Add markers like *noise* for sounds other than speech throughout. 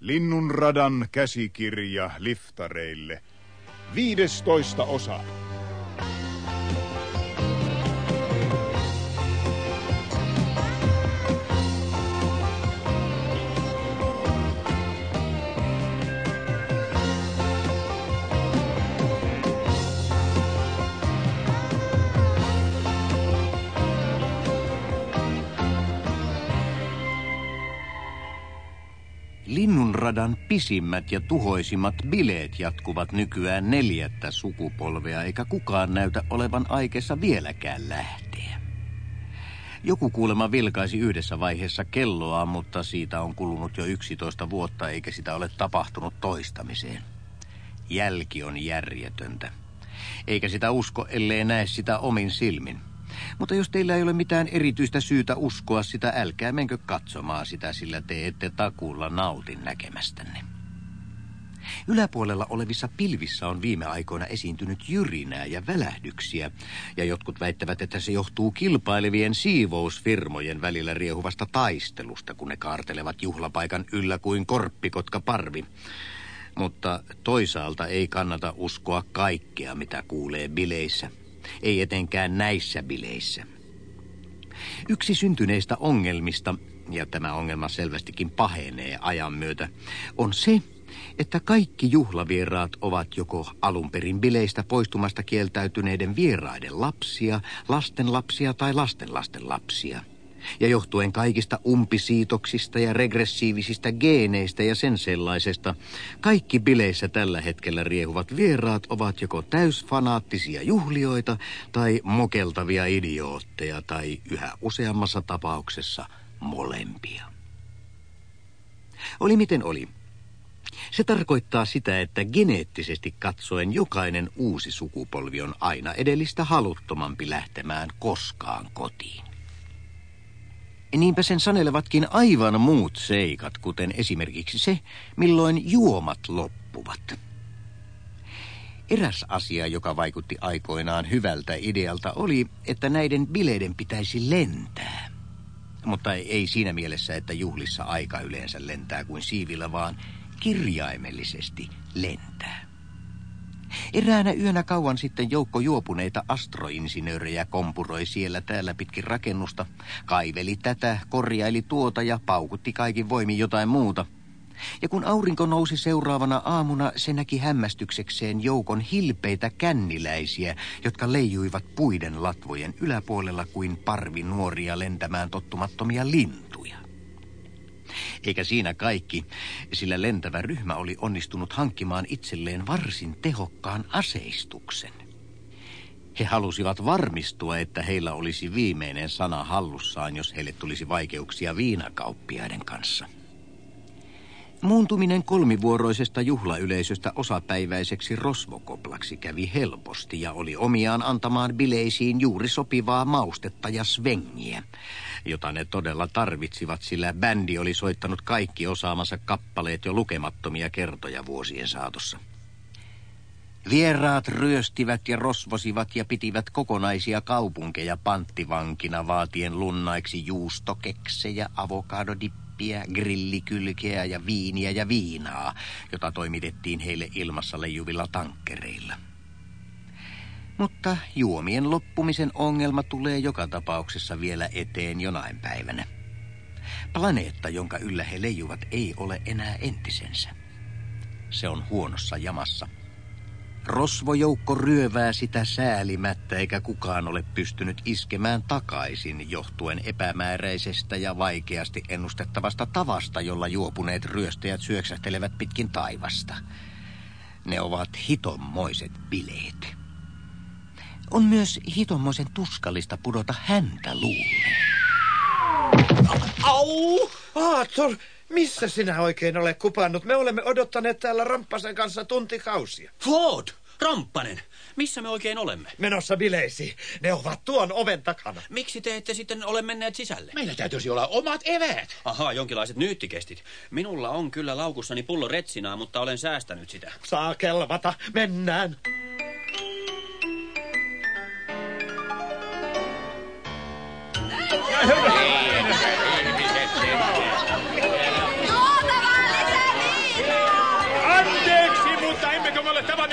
Linnunradan käsikirja liftareille. 15 osa. Linnunradan pisimmät ja tuhoisimmat bileet jatkuvat nykyään neljättä sukupolvea, eikä kukaan näytä olevan aikeessa vieläkään lähteä. Joku kuulema vilkaisi yhdessä vaiheessa kelloa, mutta siitä on kulunut jo 11 vuotta eikä sitä ole tapahtunut toistamiseen. Jälki on järjetöntä. Eikä sitä usko, ellei näe sitä omin silmin. Mutta jos teillä ei ole mitään erityistä syytä uskoa sitä, älkää menkö katsomaan sitä, sillä te ette takuulla nautin näkemästänne. Yläpuolella olevissa pilvissä on viime aikoina esiintynyt jyrinää ja välähdyksiä, ja jotkut väittävät, että se johtuu kilpailevien siivousfirmojen välillä riehuvasta taistelusta, kun ne kaartelevat juhlapaikan yllä kuin korppikotka parvi. Mutta toisaalta ei kannata uskoa kaikkea, mitä kuulee bileissä ei etenkään näissä bileissä. Yksi syntyneistä ongelmista, ja tämä ongelma selvästikin pahenee ajan myötä, on se, että kaikki juhlavieraat ovat joko alun perin bileistä poistumasta kieltäytyneiden vieraiden lapsia, lastenlapsia tai lastenlasten lapsia – ja johtuen kaikista umpisiitoksista ja regressiivisistä geeneistä ja sen sellaisesta, kaikki bileissä tällä hetkellä riehuvat vieraat ovat joko täysfanaattisia juhlioita tai mokeltavia idiootteja tai yhä useammassa tapauksessa molempia. Oli miten oli. Se tarkoittaa sitä, että geneettisesti katsoen jokainen uusi sukupolvi on aina edellistä haluttomampi lähtemään koskaan kotiin. Niinpä sen sanelevatkin aivan muut seikat, kuten esimerkiksi se, milloin juomat loppuvat. Eräs asia, joka vaikutti aikoinaan hyvältä idealta, oli, että näiden bileiden pitäisi lentää. Mutta ei siinä mielessä, että juhlissa aika yleensä lentää kuin siivillä, vaan kirjaimellisesti lentää. Eräänä yönä kauan sitten joukko juopuneita astroinsinöörejä kompuroi siellä täällä pitkin rakennusta, kaiveli tätä, korjaili tuota ja paukutti kaikin voimin jotain muuta. Ja kun aurinko nousi seuraavana aamuna, se näki hämmästyksekseen joukon hilpeitä känniläisiä, jotka leijuivat puiden latvojen yläpuolella kuin parvi nuoria lentämään tottumattomia lintuja. Eikä siinä kaikki, sillä lentävä ryhmä oli onnistunut hankkimaan itselleen varsin tehokkaan aseistuksen. He halusivat varmistua, että heillä olisi viimeinen sana hallussaan, jos heille tulisi vaikeuksia viinakauppiaiden kanssa. Muuntuminen kolmivuoroisesta juhlayleisöstä osapäiväiseksi rosvokoplaksi kävi helposti ja oli omiaan antamaan bileisiin juuri sopivaa maustetta ja svengiä, jota ne todella tarvitsivat, sillä bändi oli soittanut kaikki osaamansa kappaleet jo lukemattomia kertoja vuosien saatossa. Vieraat ryöstivät ja rosvosivat ja pitivät kokonaisia kaupunkeja panttivankina vaatien lunnaiksi juustokeksejä, avokadodippiä, grillikylkeä ja viiniä ja viinaa, jota toimitettiin heille ilmassa leijuvilla tankkereilla. Mutta juomien loppumisen ongelma tulee joka tapauksessa vielä eteen jonain päivänä. Planeetta, jonka yllä he leijuvat, ei ole enää entisensä. Se on huonossa jamassa. Rosvojoukko ryövää sitä säälimättä, eikä kukaan ole pystynyt iskemään takaisin johtuen epämääräisestä ja vaikeasti ennustettavasta tavasta, jolla juopuneet ryöstäjät syöksähtelevät pitkin taivasta. Ne ovat hitommoiset bileet. On myös hitommoisen tuskallista pudota häntä luulle. Au! Aator, missä sinä oikein olet kupannut? Me olemme odottaneet täällä Ramppasen kanssa tuntikausia. Ford! Ramppanen! Missä me oikein olemme? Menossa bileisiin. Ne ovat tuon oven takana. Miksi te ette sitten ole menneet sisälle? Meillä täytyisi olla omat eväät. Ahaa, jonkinlaiset nyyttikestit. Minulla on kyllä laukussani pullo retsinaa, mutta olen säästänyt sitä. Saa kelvata. Mennään. Juotavaa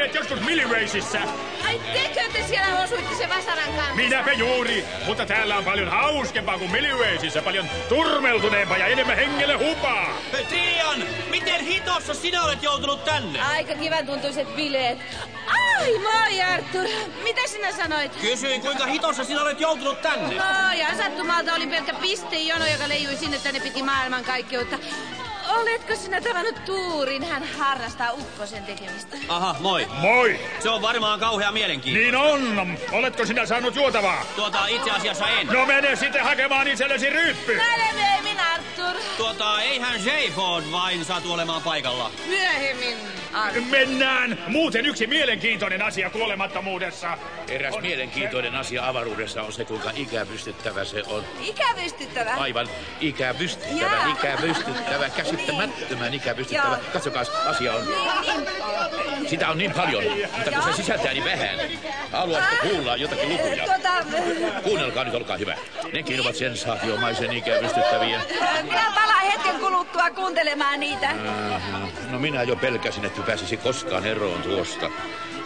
tavanneet joskus Milliwaysissa? Ai tekö te siellä osuitte se vasaran kanssa? Minäpä juuri, mutta täällä on paljon hauskempaa kuin Milliwaysissa, paljon turmeltuneempaa ja enemmän hengelle hupaa. Trian, miten hitossa sinä olet joutunut tänne? Aika kivan tuntuiset bileet. Ai moi Arthur, mitä sinä sanoit? Kysyin, kuinka hitossa sinä olet joutunut tänne. Ai, ja sattumalta oli pelkkä pistejono, joka leijui sinne tänne piti maailmankaikkeutta. Oletko sinä tavannut Tuurin? Hän harrastaa ukkosen tekemistä. Aha, moi. Moi! Se on varmaan kauhea mielenkiinto. Niin on. Oletko sinä saanut juotavaa? Tuota, itse asiassa en. No mene sitten hakemaan itsellesi ryppy. Myöhemmin, Arthur. Tuota, eihän Jayford vain saatu olemaan paikalla. Myöhemmin, Arthur. Mennään. Muuten yksi mielenkiintoinen asia kuolemattomuudessa. Eräs mielenkiintoinen asia avaruudessa on se, kuinka ikävystyttävä se on. Ikävystyttävä. Aivan ikävystyttävä, Jaa. ikävystyttävä, käsittämättömän ikävystyttävä. Katsokaa, asia on. Sitä on niin paljon, mutta kun se sisältää niin vähän. Haluaisitko kuulla jotakin lukuja? Tota, Kuunnelkaa nyt, olkaa hyvä. Nekin ovat sensaatiomaisen ikävystyttäviä. minä palaan hetken kuluttua kuuntelemaan niitä. No minä jo pelkäsin, että pääsisi koskaan eroon tuosta.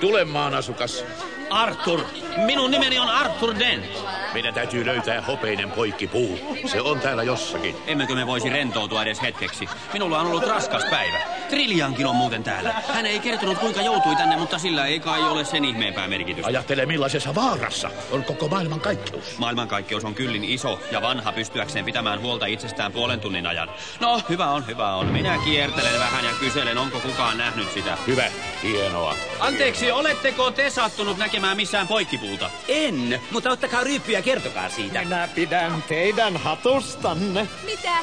Tule maan asukas. Arthur. Minun nimeni on Arthur Dent. Meidän täytyy löytää hopeinen poikkipuu. Se on täällä jossakin. Emmekö me voisi rentoutua edes hetkeksi? Minulla on ollut raskas päivä. Trilliankin on muuten täällä. Hän ei kertonut kuinka joutui tänne, mutta sillä ei kai ole sen ihmeempää merkitystä. Ajattele millaisessa vaarassa on koko maailman kaikkeus. Maailmankaikkeus on kyllin iso ja vanha pystyäkseen pitämään huolta itsestään puolen tunnin ajan. No, hyvä on, hyvä on. Minä kiertelen vähän ja kyselen, onko kukaan nähnyt sitä. Hyvä, hienoa. Anteeksi, oletteko te sattunut näkemään missään poikkipuuta? En, mutta ottakaa ryyppy ja kertokaa siitä. Minä pidän teidän hatustanne. Mitä?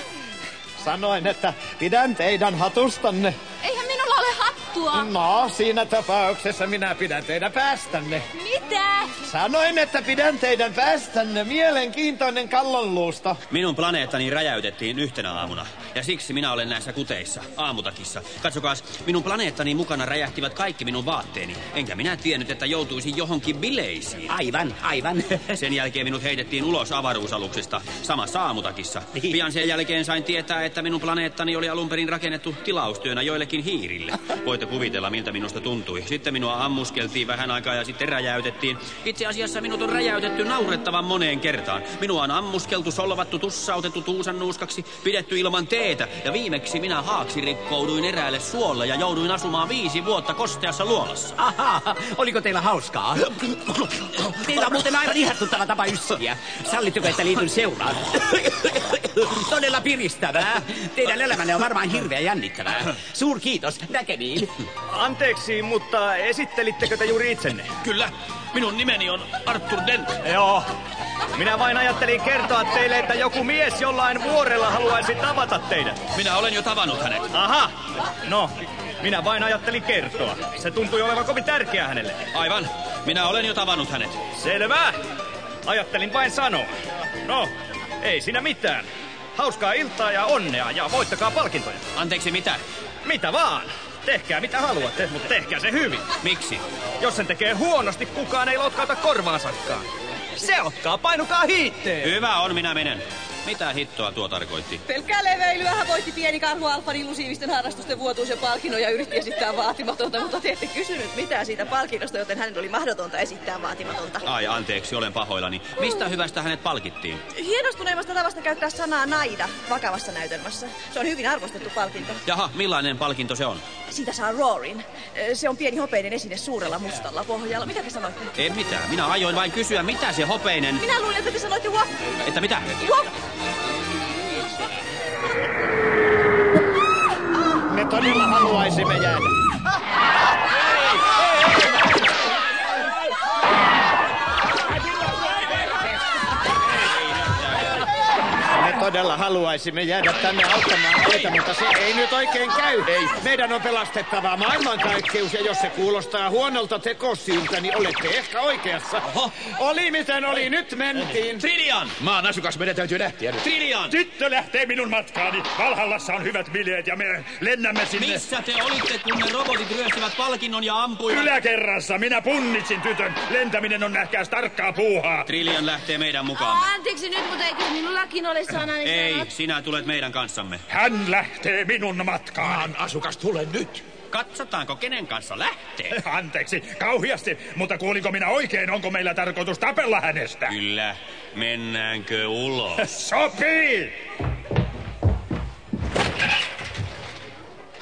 Sanoin, että pidän teidän hatustanne. Eihän minulla ole hattua. No, siinä tapauksessa minä pidän teidän päästänne. Mitä? Sanoin, että pidän teidän päästänne. Mielenkiintoinen kallonluusto. Minun planeettani räjäytettiin yhtenä aamuna. Ja siksi minä olen näissä kuteissa, aamutakissa. Katsokaas, minun planeettani mukana räjähtivät kaikki minun vaatteeni. Enkä minä tiennyt, että joutuisin johonkin bileisiin. Aivan, aivan. *laughs* Sen jälkeen minut heitettiin ulos avaruusaluksesta, samassa aamutakissa. Niin. Pian sen jälkeen sain tietää, että minun planeettani oli alun perin rakennettu tilaustyönä joillekin hiirille. Voitte kuvitella, miltä minusta tuntui. Sitten minua ammuskeltiin vähän aikaa ja sitten räjäytettiin. Itse asiassa minut on räjäytetty naurettavan moneen kertaan. Minua on ammuskeltu, solvattu, tussautettu tuusannuuskaksi, pidetty ilman teetä. Ja viimeksi minä haaksi rikkouduin eräälle suolle ja jouduin asumaan viisi vuotta kosteassa luolassa. Aha, oliko teillä hauskaa? Teillä on muuten aivan ihastuttava tapa yssiä. Sallitteko, että liityn seuraan? Todella piristävää. Teidän elämänne on varmaan hirveän jännittävää. Suur kiitos. Näkemiin. Anteeksi, mutta esittelittekö te juuri itsenne? Kyllä, minun nimeni on Arthur Dent. Joo. Minä vain ajattelin kertoa teille, että joku mies jollain vuorella haluaisi tavata teidät. Minä olen jo tavannut hänet. Aha! No, minä vain ajattelin kertoa. Se tuntui olevan kovin tärkeää hänelle. Aivan, minä olen jo tavannut hänet. Selvä! Ajattelin vain sanoa. No, ei siinä mitään. Hauskaa iltaa ja onnea ja voittakaa palkintoja. Anteeksi, mitä? Mitä vaan. Tehkää mitä haluatte, mutta tehkää se hyvin. Miksi? Jos sen tekee huonosti, kukaan ei lotkauta korvaansakaan. Se ottaa, painukaa hiitteen. Hyvä on, minä menen. Mitä hittoa tuo tarkoitti? Pelkkää leveilyä voitti pieni karhu Alfan illusiivisten harrastusten vuotuisen palkinnon ja yritti esittää vaatimatonta, mutta te ette kysynyt mitään siitä palkinnosta, joten hänen oli mahdotonta esittää vaatimatonta. Ai, anteeksi, olen pahoillani. Mistä hyvästä hänet palkittiin? Hienostuneemmasta tavasta käyttää sanaa naida vakavassa näytelmässä. Se on hyvin arvostettu palkinto. Jaha, millainen palkinto se on? Siitä saa Roarin. Se on pieni hopeinen esine suurella mustalla pohjalla. Mitä te sanoitte? En mitään. Minä ajoin vain kysyä, mitä se hopeinen... Minä luulin, että te sanoitte wap. Että mitä? Wap. Me todella haluaisimme jäädä. Todella haluaisimme jäädä tänne auttamaan teitä, mutta se ei nyt oikein käy. Ei. Meidän on pelastettava maailmankaikkeus, ja jos se kuulostaa huonolta tekosyyltä, niin olette ehkä oikeassa. Oho. Oli miten oli, nyt mentiin. Trillian! Maan asukas, meidän täytyy lähteä nyt. Trillian! Tyttö lähtee minun matkaani. Valhallassa on hyvät bileet ja me lennämme sinne. Missä te olitte, kun ne robotit ryöstivät palkinnon ja ampuivat? Yläkerrassa minä punnitsin tytön. Lentäminen on nähkääs tarkkaa puuhaa. Trillian lähtee meidän mukaamme. Anteeksi nyt, mutta eikö minullakin ole sanani Ei, sinä tulet meidän kanssamme. Hän lähtee minun matkaan. Maan asukas, tule nyt. katsotaanko kenen kanssa lähtee. Anteeksi, kauhiasti, mutta kuulinko minä oikein, onko meillä tarkoitus tapella hänestä? Kyllä, mennäänkö ulos? *laughs* Sopii!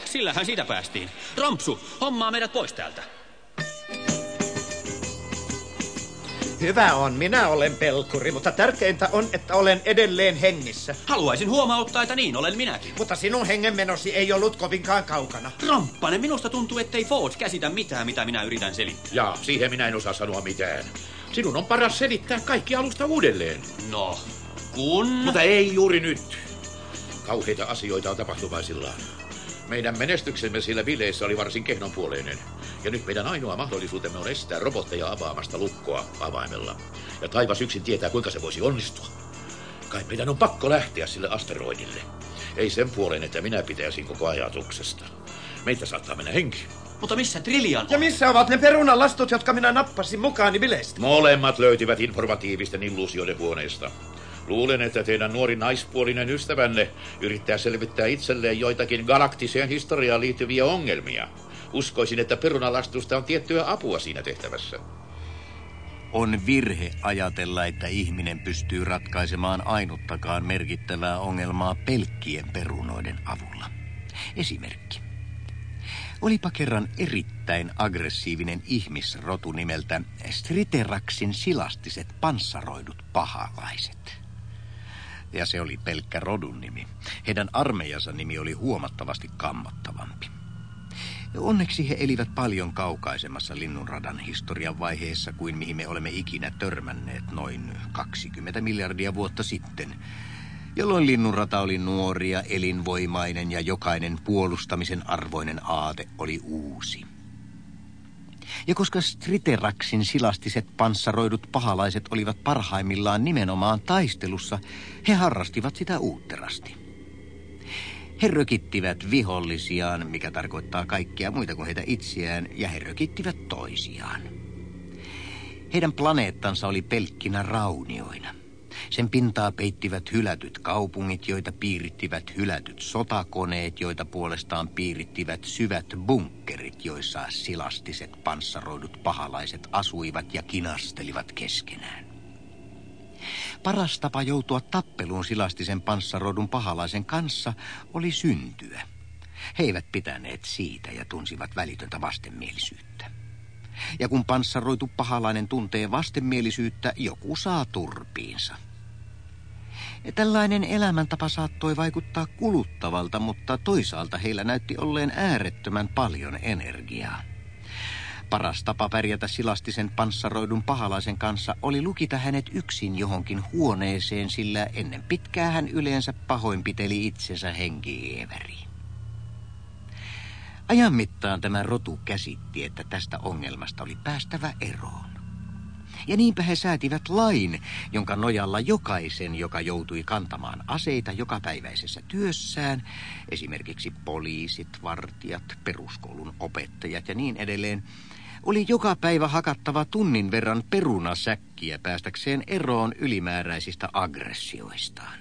Sillähän siitä päästiin. Rompsu, hommaa meidät pois täältä. Hyvä on, minä olen pelkuri, mutta tärkeintä on, että olen edelleen hengissä. Haluaisin huomauttaa, että niin olen minäkin. Mutta sinun hengenmenosi ei ollut kovinkaan kaukana. Romppanen, minusta tuntuu, ettei Ford käsitä mitään, mitä minä yritän selittää. Ja siihen minä en osaa sanoa mitään. Sinun on paras selittää kaikki alusta uudelleen. No, kun... Mutta ei juuri nyt. Kauheita asioita on tapahtuvaisillaan. Meidän menestyksemme sillä bileissä oli varsin kehnonpuoleinen. Ja nyt meidän ainoa mahdollisuutemme on estää robotteja avaamasta lukkoa avaimella. Ja taivas yksin tietää, kuinka se voisi onnistua. Kai meidän on pakko lähteä sille asteroidille. Ei sen puoleen, että minä pitäisin koko ajatuksesta. Meitä saattaa mennä henki. Mutta missä Trillian Ja missä ovat ne perunalastut, jotka minä nappasin mukaani bileistä? Molemmat löytyvät informatiivisten illuusioiden huoneesta. Luulen, että teidän nuori naispuolinen ystävänne yrittää selvittää itselleen joitakin galaktiseen historiaan liittyviä ongelmia. Uskoisin, että perunalastusta on tiettyä apua siinä tehtävässä. On virhe ajatella, että ihminen pystyy ratkaisemaan ainuttakaan merkittävää ongelmaa pelkkien perunoiden avulla. Esimerkki. Olipa kerran erittäin aggressiivinen ihmisrotu nimeltä Striteraxin silastiset panssaroidut pahalaiset. Ja se oli pelkkä rodun nimi. Heidän armeijansa nimi oli huomattavasti kammottavampi. Onneksi he elivät paljon kaukaisemmassa linnunradan historian vaiheessa kuin mihin me olemme ikinä törmänneet noin 20 miljardia vuotta sitten, jolloin linnunrata oli nuori ja elinvoimainen ja jokainen puolustamisen arvoinen aate oli uusi. Ja koska Striteraxin silastiset panssaroidut pahalaiset olivat parhaimmillaan nimenomaan taistelussa, he harrastivat sitä uutterasti. He rökittivät vihollisiaan, mikä tarkoittaa kaikkia muita kuin heitä itseään, ja he rökittivät toisiaan. Heidän planeettansa oli pelkkinä raunioina. Sen pintaa peittivät hylätyt kaupungit, joita piirittivät hylätyt sotakoneet, joita puolestaan piirittivät syvät bunkkerit, joissa silastiset panssaroidut pahalaiset asuivat ja kinastelivat keskenään. Paras tapa joutua tappeluun silastisen panssaroidun pahalaisen kanssa oli syntyä. He eivät pitäneet siitä ja tunsivat välitöntä vastenmielisyyttä. Ja kun panssaroitu pahalainen tuntee vastenmielisyyttä, joku saa turpiinsa. Ja tällainen elämäntapa saattoi vaikuttaa kuluttavalta, mutta toisaalta heillä näytti olleen äärettömän paljon energiaa. Paras tapa pärjätä silastisen panssaroidun pahalaisen kanssa oli lukita hänet yksin johonkin huoneeseen, sillä ennen pitkää hän yleensä pahoinpiteli itsensä henkieväriin. Ajan mittaan tämä rotu käsitti, että tästä ongelmasta oli päästävä eroon. Ja niinpä he säätivät lain, jonka nojalla jokaisen, joka joutui kantamaan aseita jokapäiväisessä työssään, esimerkiksi poliisit, vartijat, peruskoulun opettajat ja niin edelleen, oli joka päivä hakattava tunnin verran perunasäkkiä päästäkseen eroon ylimääräisistä aggressioistaan.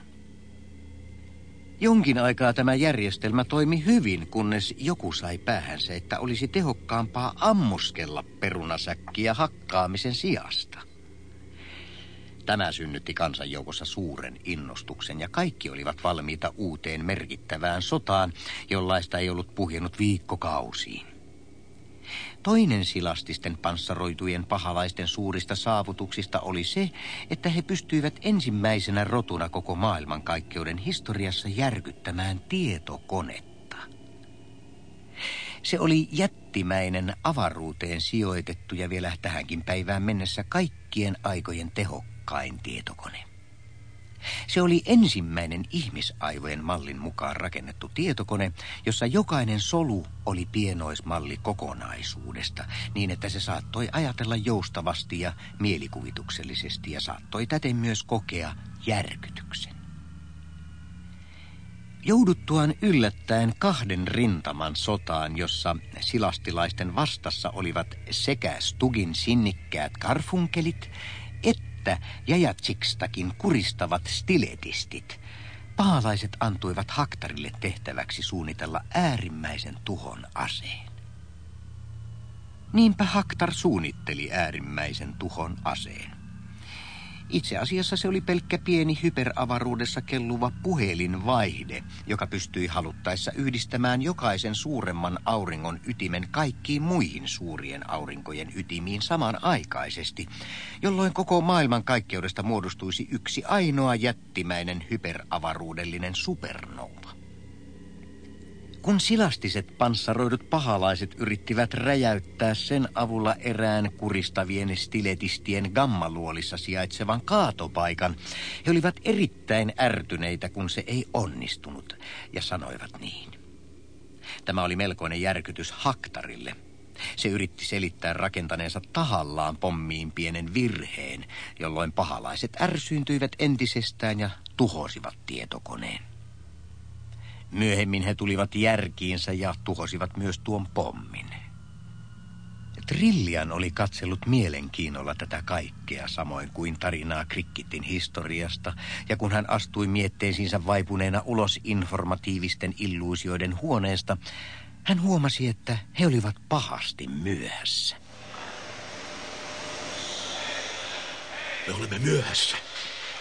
Jonkin aikaa tämä järjestelmä toimi hyvin, kunnes joku sai päähänsä, että olisi tehokkaampaa ammuskella perunasäkkiä hakkaamisen sijasta. Tämä synnytti kansanjoukossa suuren innostuksen ja kaikki olivat valmiita uuteen merkittävään sotaan, jollaista ei ollut puhjennut viikkokausiin. Toinen silastisten panssaroitujen pahalaisten suurista saavutuksista oli se, että he pystyivät ensimmäisenä rotuna koko maailmankaikkeuden historiassa järkyttämään tietokonetta. Se oli jättimäinen avaruuteen sijoitettu ja vielä tähänkin päivään mennessä kaikkien aikojen tehokkain tietokone. Se oli ensimmäinen ihmisaivojen mallin mukaan rakennettu tietokone, jossa jokainen solu oli pienoismalli kokonaisuudesta, niin että se saattoi ajatella joustavasti ja mielikuvituksellisesti ja saattoi täten myös kokea järkytyksen. Jouduttuaan yllättäen kahden rintaman sotaan, jossa silastilaisten vastassa olivat sekä Stugin sinnikkäät karfunkelit, että Jäjätsikstäkin kuristavat stiletistit. Paalaiset antuivat Haktarille tehtäväksi suunnitella äärimmäisen tuhon aseen. Niinpä Haktar suunnitteli äärimmäisen tuhon aseen. Itse asiassa se oli pelkkä pieni hyperavaruudessa kelluva puhelinvaihde, joka pystyi haluttaessa yhdistämään jokaisen suuremman auringon ytimen kaikkiin muihin suurien aurinkojen ytimiin samanaikaisesti, jolloin koko maailman kaikkeudesta muodostuisi yksi ainoa jättimäinen hyperavaruudellinen supernova. Kun silastiset panssaroidut pahalaiset yrittivät räjäyttää sen avulla erään kuristavien stiletistien gammaluolissa sijaitsevan kaatopaikan, he olivat erittäin ärtyneitä, kun se ei onnistunut, ja sanoivat niin. Tämä oli melkoinen järkytys Haktarille. Se yritti selittää rakentaneensa tahallaan pommiin pienen virheen, jolloin pahalaiset ärsyyntyivät entisestään ja tuhosivat tietokoneen. Myöhemmin he tulivat järkiinsä ja tuhosivat myös tuon pommin. Trillian oli katsellut mielenkiinnolla tätä kaikkea, samoin kuin tarinaa Krikkitin historiasta, ja kun hän astui mietteisiinsä vaipuneena ulos informatiivisten illuusioiden huoneesta, hän huomasi, että he olivat pahasti myöhässä. Me olemme myöhässä.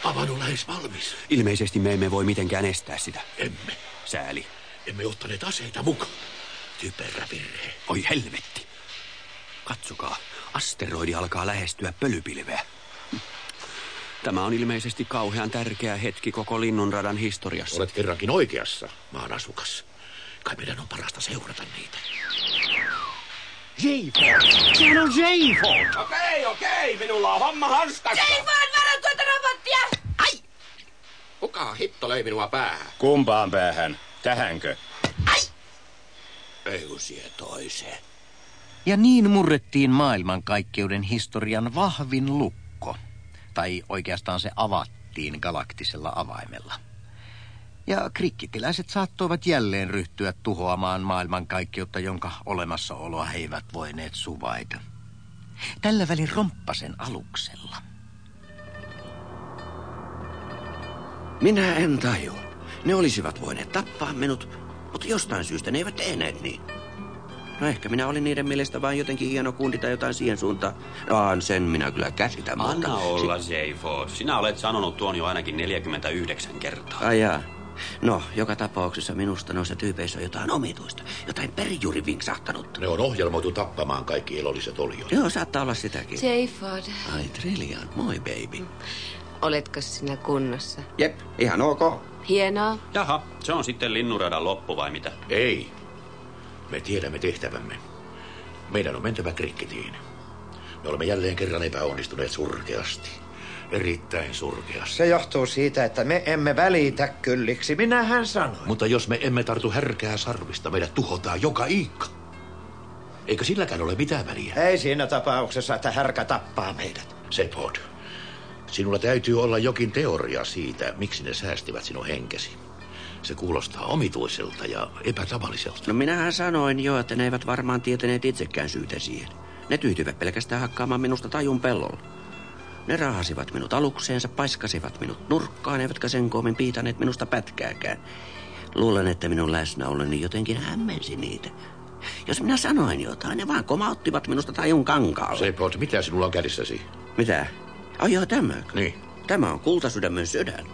Avan on lähes valmis. Ilmeisesti me emme voi mitenkään estää sitä. Emme. Sääli. Emme ottaneet aseita mukaan. Typerä virhe. Oi helvetti. Katsokaa, asteroidi alkaa lähestyä pölypilveä. Tämä on ilmeisesti kauhean tärkeä hetki koko linnunradan historiassa. Olet kerrankin oikeassa, maan asukas. Kai meidän on parasta seurata niitä. J-Ford! Sehän on J-Ford! Okei, okei, minulla on homma hanskassa. Ei vaan varo tuota robottia! Ai! Kuka hitto löi minua päähän? Kumpaan päähän? Tähänkö? Ei kun siihen toiseen. Ja niin murrettiin maailmankaikkeuden historian vahvin lukko. Tai oikeastaan se avattiin galaktisella avaimella. Ja krikkitiläiset saattoivat jälleen ryhtyä tuhoamaan maailmankaikkeutta, jonka olemassaoloa he eivät voineet suvaita. Tällä välin romppasen aluksella. Minä en tajua. Ne olisivat voineet tappaa minut, mutta jostain syystä ne eivät tehneet niin. No ehkä minä olin niiden mielestä vain jotenkin hieno kundi tai jotain siihen suuntaan. No, sen minä kyllä käsitän, mutta... Anna olla, J-Ford. Sinä olet sanonut tuon jo ainakin 49 kertaa. Ai jaa. No, joka tapauksessa minusta noissa tyypeissä on jotain omituista. Jotain perijuuri vinksahtanutta. Ne on ohjelmoitu tappamaan kaikki elolliset oliot. Joo, saattaa olla sitäkin. Jayford, Ai Trillian, moi baby. Oletko sinä kunnossa? Jep, ihan ok. Hienoa. Jaha, se on sitten linnunradan loppu vai mitä? Ei. Me tiedämme tehtävämme. Meidän on mentävä krikkitiin. Me olemme jälleen kerran epäonnistuneet surkeasti. Erittäin surkeasti. Se johtuu siitä, että me emme välitä kylliksi. Minähän sanoin. Mutta jos me emme tartu härkää sarvista, meidät tuhotaan joka iikka. Eikö silläkään ole mitään väliä? Ei siinä tapauksessa, että härkä tappaa meidät. Sepod, sinulla täytyy olla jokin teoria siitä, miksi ne säästivät sinun henkesi. Se kuulostaa omituiselta ja epätavalliselta. No minähän sanoin jo, että ne eivät varmaan tietäneet itsekään syytä siihen. Ne tyytyivät pelkästään hakkaamaan minusta tajun pellolla. Ne raahasivat minut alukseensa, paiskasivat minut nurkkaan, eivätkä sen koomin piitaneet minusta pätkääkään. Luulen, että minun läsnäoloni jotenkin hämmensi niitä. Jos minä sanoin jotain, ne vaan komauttivat minusta tajun kankaalle. Sepod, mitä sinulla on kädessäsi? Mitä? Ai joo, tämä. Niin. Tämä on kultasydämen sydän.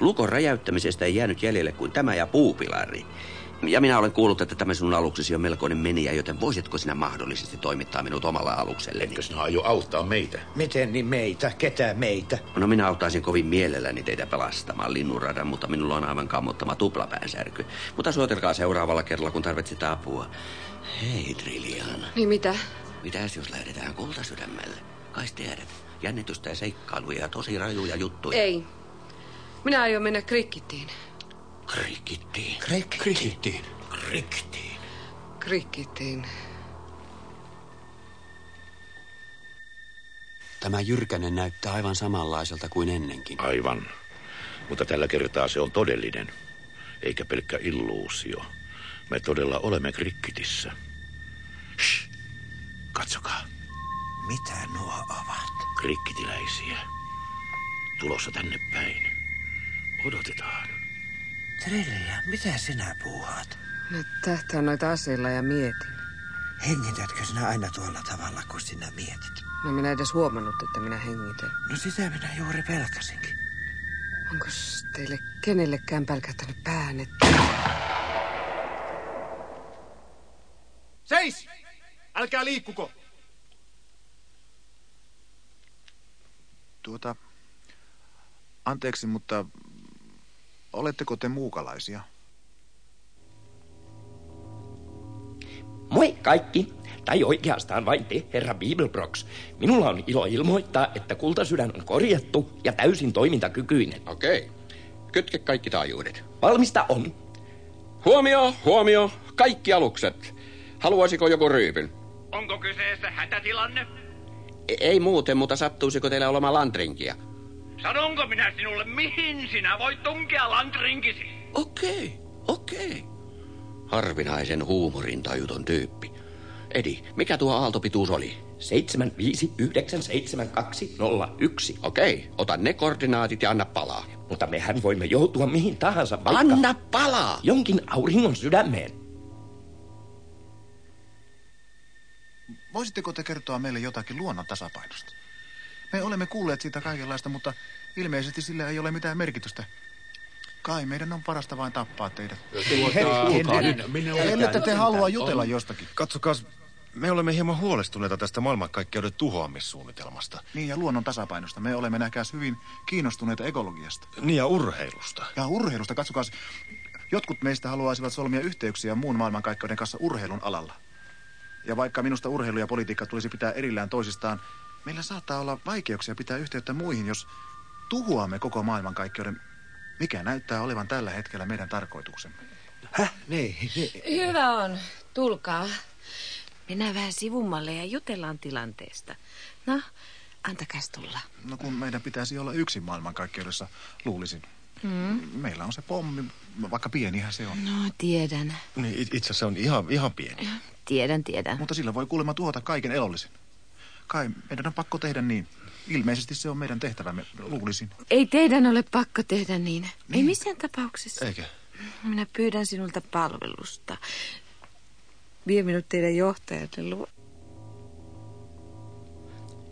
Lukon räjäyttämisestä ei jäänyt jäljelle kuin tämä ja puupilari. Ja minä olen kuullut, että tämä sinun aluksesi on melkoinen meniä, joten voisitko sinä mahdollisesti toimittaa minut omalla alukselleni? Etkö sinä aio auttaa meitä? Miten niin meitä? Ketä meitä? No minä auttaisin kovin mielelläni teitä pelastamaan linnunradan, mutta minulla on aivan kammottama tuplapäänsärky. Mutta suotelkaa seuraavalla kerralla, kun tarvitset apua. Hei, Trillian. Niin mitä? Mitäs jos lähdetään kultasydämelle? Kai tiedät, jännitystä ja seikkailuja ja tosi rajuja juttuja. Ei. Minä aion mennä krikkittiin. Krikittiin. Krikittiin. Kriktiin. Krikkittiin. Tämä Jyrkänen näyttää aivan samanlaiselta kuin ennenkin. Aivan. Mutta tällä kertaa se on todellinen, eikä pelkkä illuusio. Me todella olemme krikkitissä. Shh. Katsokaa. Mitä nuo ovat? Krikkitiläisiä. Tulossa tänne päin. Odotetaan. Trillia, mitä sinä puuhaat? Minä tähtään noita aseilla ja mietin. Hengitätkö sinä aina tuolla tavalla, kun sinä mietit? No minä edes huomannut, että minä hengitän. No sitä minä juuri pelkäsinkin. Onko teille kenellekään pälkähtänyt pään, että... Seis! Älkää liikkuko! Tuota, anteeksi, mutta oletteko te muukalaisia? Moi kaikki! Tai oikeastaan vain te, herra Bibelbrox. Minulla on ilo ilmoittaa, että kultasydän on korjattu ja täysin toimintakykyinen. Okei. Kytke kaikki taajuudet. Valmista on. Huomio, huomio, kaikki alukset. Haluaisiko joku ryypyn? Onko kyseessä hätätilanne? Ei muuten, mutta sattuisiko teillä olemaan lantrinkia? Sanonko minä sinulle, mihin sinä voit tunkea lantrinkisi? Okei, okei. Harvinaisen huumorin tajuton tyyppi. Edi, mikä tuo aaltopituus oli? 75972201. Okei, ota ne koordinaatit ja anna palaa. Mutta mehän voimme joutua mihin tahansa vaikka... Anna palaa! Jonkin auringon sydämeen. Voisitteko te kertoa meille jotakin luonnon tasapainosta? Me olemme kuulleet siitä kaikenlaista, mutta ilmeisesti sillä ei ole mitään merkitystä. Kai meidän on parasta vain tappaa teidät. Ellette te halua jutella jostakin. Katsokaa, me olemme hieman huolestuneita tästä maailmankaikkeuden tuhoamissuunnitelmasta. Niin ja luonnon tasapainosta. Me olemme nähkääs hyvin kiinnostuneita ekologiasta. Niin ja urheilusta. Ja urheilusta, katsokaa. Jotkut meistä haluaisivat solmia yhteyksiä muun maailmankaikkeuden kanssa urheilun alalla. Ja vaikka minusta urheilu ja politiikka tulisi pitää erillään toisistaan, meillä saattaa olla vaikeuksia pitää yhteyttä muihin, jos tuhoamme koko maailmankaikkeuden, mikä näyttää olevan tällä hetkellä meidän tarkoituksemme. Häh? Niin. Hyvä on. Tulkaa. Mennään vähän sivummalle ja jutellaan tilanteesta. No, antakas tulla. No kun meidän pitäisi olla yksin maailmankaikkeudessa, luulisin. Mm. Meillä on se pommi, vaikka pienihän se on. No, tiedän. Niin, itse asiassa se on ihan, ihan pieni. Tiedän, tiedän. Mutta sillä voi kuulemma tuhota kaiken elollisen. Kai meidän on pakko tehdä niin. Ilmeisesti se on meidän tehtävämme, luulisin. Ei teidän ole pakko tehdä niin. niin. Ei missään tapauksessa. Eikä? Minä pyydän sinulta palvelusta. Vie minut teidän johtajalle luo.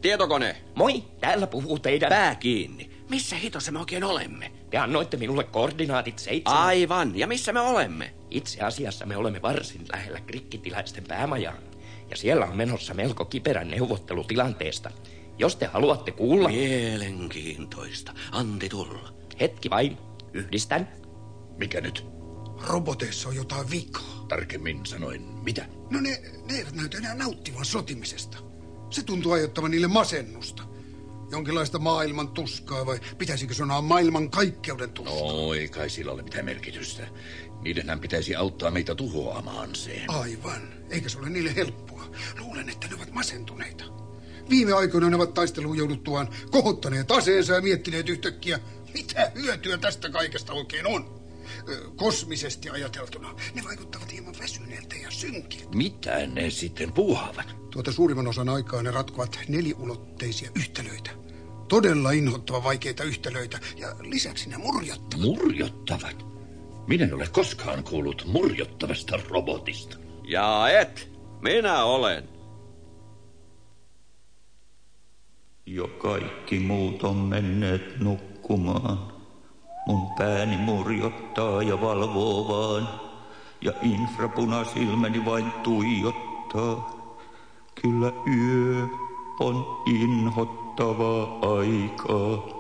Tietokone. Moi, täällä puhuu teidän... Pää kiinni. Missä hitossa me oikein olemme? Te annoitte minulle koordinaatit seitsemän. Aivan. Ja missä me olemme? Itse asiassa me olemme varsin lähellä krikkitiläisten päämajaa. Ja siellä on menossa melko kiperän neuvottelutilanteesta. Jos te haluatte kuulla... Mielenkiintoista. Anti tulla. Hetki vain. Yhdistän. Mikä nyt? Roboteissa on jotain vikaa. Tarkemmin sanoen, mitä? No ne, ne eivät näytä enää nauttivan sotimisesta. Se tuntuu aiheuttavan niille masennusta. Jonkinlaista maailman tuskaa vai pitäisikö sanoa maailman kaikkeuden tuskaa? No ei kai sillä ole mitään merkitystä. Niidenhän pitäisi auttaa meitä tuhoamaan se. Aivan. Eikä se ole niille helppoa. Luulen, että ne ovat masentuneita. Viime aikoina ne ovat taisteluun jouduttuaan kohottaneet aseensa ja miettineet yhtäkkiä, mitä hyötyä tästä kaikesta oikein on. Kosmisesti ajateltuna ne vaikuttavat hieman väsyneeltä ja synkiltä. Mitä ne sitten puuhaavat? Tuota suurimman osan aikaa ne ratkovat neliulotteisia yhtälöitä. Todella inhottava vaikeita yhtälöitä ja lisäksi ne murjottavat. Murjottavat? Minä en ole koskaan kuullut murjottavasta robotista. Ja et. Minä olen. Jo kaikki muut on menneet nukkumaan. Mun pääni murjottaa ja valvoo vaan. Ja infrapunasilmäni vain tuijottaa. Kyllä yö on inhottavaa aikaa.